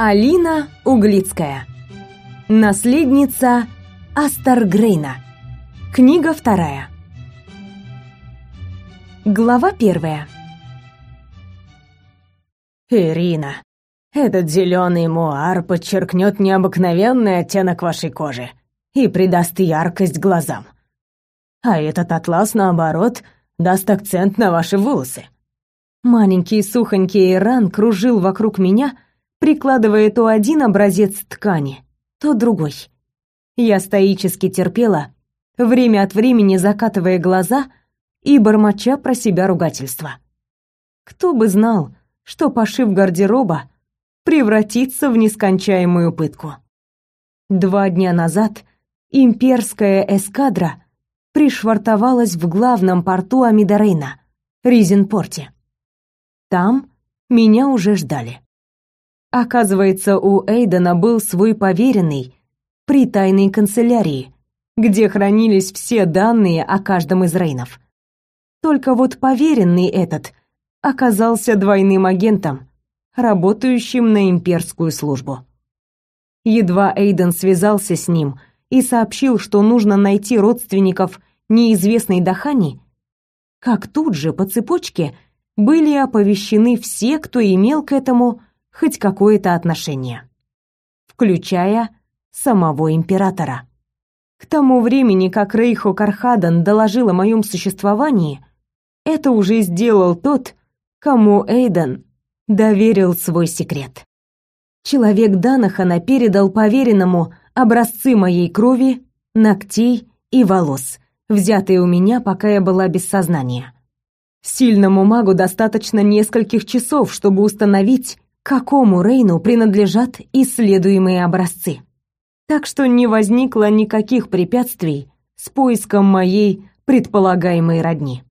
Алина Углицкая. Наследница Астаргрейна. Книга вторая. Глава первая. Ирина, этот зеленый муар подчеркнет необыкновенный оттенок вашей кожи и придаст яркость глазам. А этот атлас, наоборот, даст акцент на ваши волосы. Маленький сухонький Иран кружил вокруг меня, прикладывая то один образец ткани, то другой. Я стоически терпела, время от времени закатывая глаза и бормоча про себя ругательства. Кто бы знал, что пошив гардероба превратится в нескончаемую пытку. Два дня назад имперская эскадра пришвартовалась в главном порту Амидарейна, Ризенпорте. Там меня уже ждали. Оказывается, у Эйдена был свой поверенный при тайной канцелярии, где хранились все данные о каждом из Рейнов. Только вот поверенный этот оказался двойным агентом, работающим на имперскую службу. Едва Эйден связался с ним и сообщил, что нужно найти родственников неизвестной Дахани, как тут же по цепочке были оповещены все, кто имел к этому хоть какое-то отношение, включая самого императора. К тому времени, как Рейхо Кархадан доложил о моем существовании, это уже сделал тот, кому Эйден доверил свой секрет. Человек Данахана передал поверенному образцы моей крови, ногтей и волос, взятые у меня, пока я была без сознания. Сильному магу достаточно нескольких часов, чтобы установить, какому Рейну принадлежат исследуемые образцы. Так что не возникло никаких препятствий с поиском моей предполагаемой родни.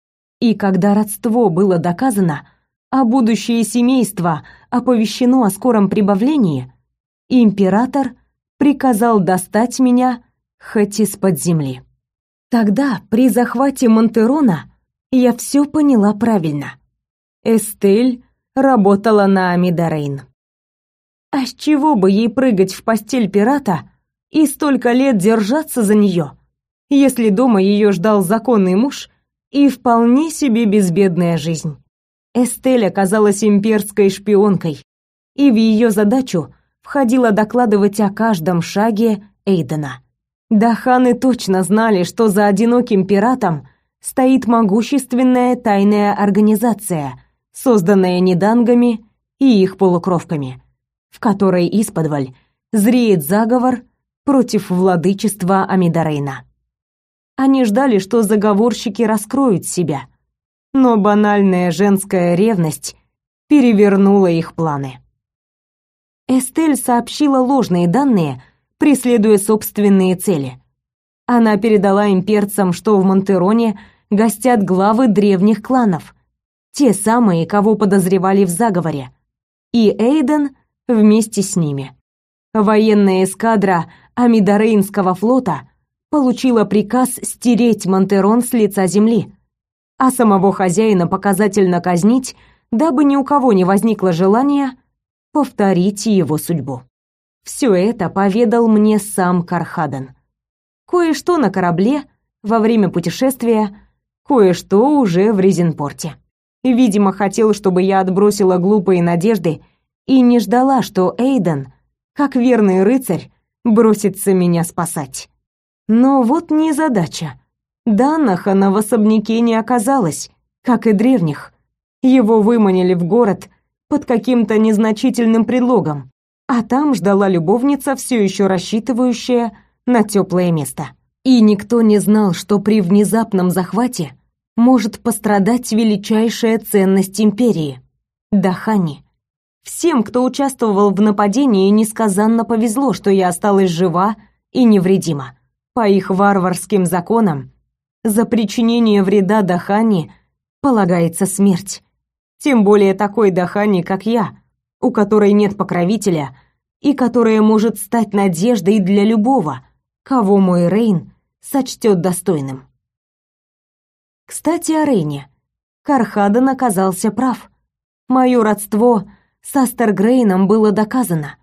И когда родство было доказано, а будущее семейство оповещено о скором прибавлении, император приказал достать меня хоть из-под земли. Тогда, при захвате Монтерона, я все поняла правильно. Эстель работала на Амидарейн. А с чего бы ей прыгать в постель пирата и столько лет держаться за нее, если дома ее ждал законный муж и вполне себе безбедная жизнь? Эстель оказалась имперской шпионкой, и в ее задачу входило докладывать о каждом шаге Эйдена. Даханы точно знали, что за одиноким пиратом стоит могущественная тайная организация — созданная недангами и их полукровками, в которой исподволь зреет заговор против владычества Амидарейна. Они ждали, что заговорщики раскроют себя, но банальная женская ревность перевернула их планы. Эстель сообщила ложные данные, преследуя собственные цели. Она передала имперцам, что в Монтероне гостят главы древних кланов, те самые, кого подозревали в заговоре. И Эйден вместе с ними. Военная эскадра Амидарейнского флота получила приказ стереть Монтерон с лица земли, а самого хозяина показательно казнить, дабы ни у кого не возникло желания повторить его судьбу. Все это поведал мне сам Кархадан. Кое-что на корабле во время путешествия, кое-что уже в Резинпорте. Видимо, хотел, чтобы я отбросила глупые надежды и не ждала, что Эйден, как верный рыцарь, бросится меня спасать. Но вот не задача. Данахана в особняке не оказалось, как и древних. Его выманили в город под каким-то незначительным предлогом, а там ждала любовница, все еще рассчитывающая на теплое место. И никто не знал, что при внезапном захвате может пострадать величайшая ценность империи — Дахани. Всем, кто участвовал в нападении, несказанно повезло, что я осталась жива и невредима. По их варварским законам, за причинение вреда Дахани полагается смерть. Тем более такой Дахани, как я, у которой нет покровителя и которая может стать надеждой для любого, кого мой Рейн сочтет достойным. Кстати, о Рейне. Кархадан оказался прав. Мое родство с Астергрейном было доказано.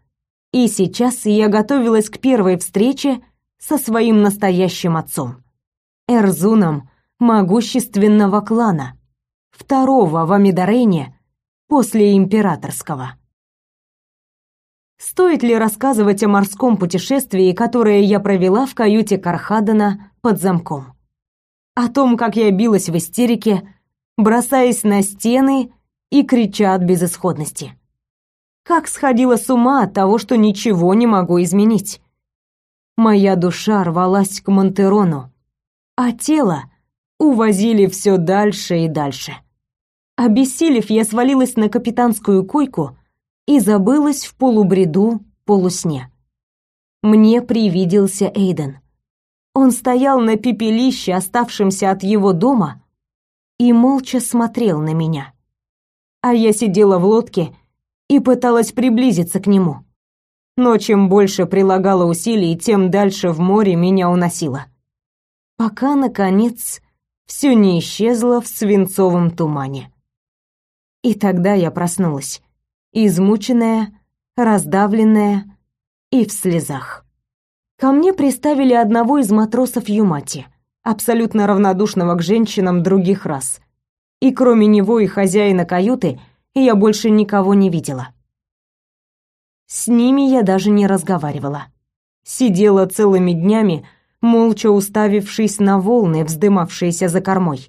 И сейчас я готовилась к первой встрече со своим настоящим отцом. Эрзуном могущественного клана, второго в Амидарене после императорского. Стоит ли рассказывать о морском путешествии, которое я провела в каюте Кархадана под замком? О том, как я билась в истерике, бросаясь на стены и крича от безысходности. Как сходила с ума от того, что ничего не могу изменить. Моя душа рвалась к Монтерону, а тело увозили все дальше и дальше. Обессилев, я свалилась на капитанскую койку и забылась в полубреду, полусне. Мне привиделся Эйден. Он стоял на пепелище, оставшемся от его дома, и молча смотрел на меня. А я сидела в лодке и пыталась приблизиться к нему. Но чем больше прилагала усилий, тем дальше в море меня уносило. Пока, наконец, все не исчезло в свинцовом тумане. И тогда я проснулась, измученная, раздавленная и в слезах. Ко мне приставили одного из матросов Юмати, абсолютно равнодушного к женщинам других рас. И кроме него и хозяина каюты я больше никого не видела. С ними я даже не разговаривала. Сидела целыми днями, молча уставившись на волны, вздымавшиеся за кормой,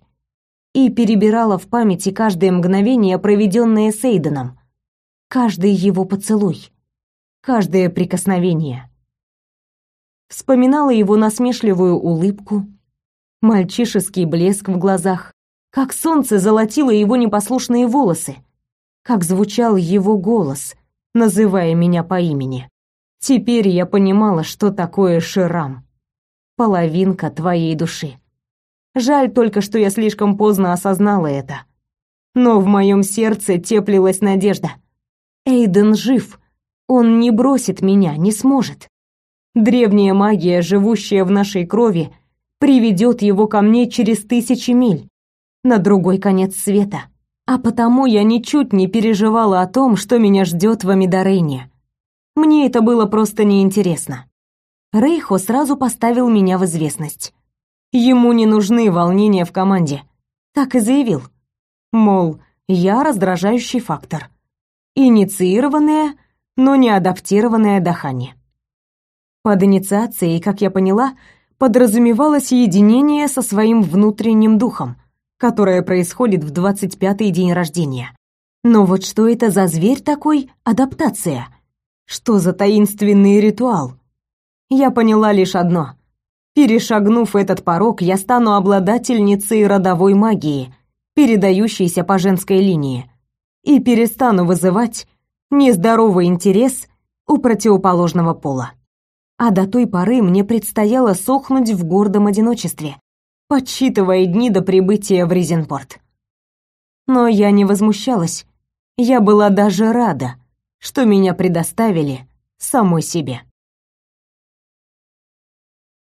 и перебирала в памяти каждое мгновение, проведенное с Эйденом, каждый его поцелуй, каждое прикосновение. Вспоминала его насмешливую улыбку, мальчишеский блеск в глазах, как солнце золотило его непослушные волосы, как звучал его голос, называя меня по имени. Теперь я понимала, что такое Ширам. Половинка твоей души. Жаль только, что я слишком поздно осознала это. Но в моем сердце теплилась надежда. Эйден жив. Он не бросит меня, не сможет. Древняя магия, живущая в нашей крови, приведет его ко мне через тысячи миль, на другой конец света. А потому я ничуть не переживала о том, что меня ждет в Амидарене. Мне это было просто неинтересно. Рейхо сразу поставил меня в известность. Ему не нужны волнения в команде. Так и заявил. Мол, я раздражающий фактор. Инициированное, но не адаптированное дыхание. Под инициацией, как я поняла, подразумевалось единение со своим внутренним духом, которое происходит в 25-й день рождения. Но вот что это за зверь такой адаптация? Что за таинственный ритуал? Я поняла лишь одно. Перешагнув этот порог, я стану обладательницей родовой магии, передающейся по женской линии, и перестану вызывать нездоровый интерес у противоположного пола а до той поры мне предстояло сохнуть в гордом одиночестве, подсчитывая дни до прибытия в Ризенпорт. Но я не возмущалась. Я была даже рада, что меня предоставили самой себе.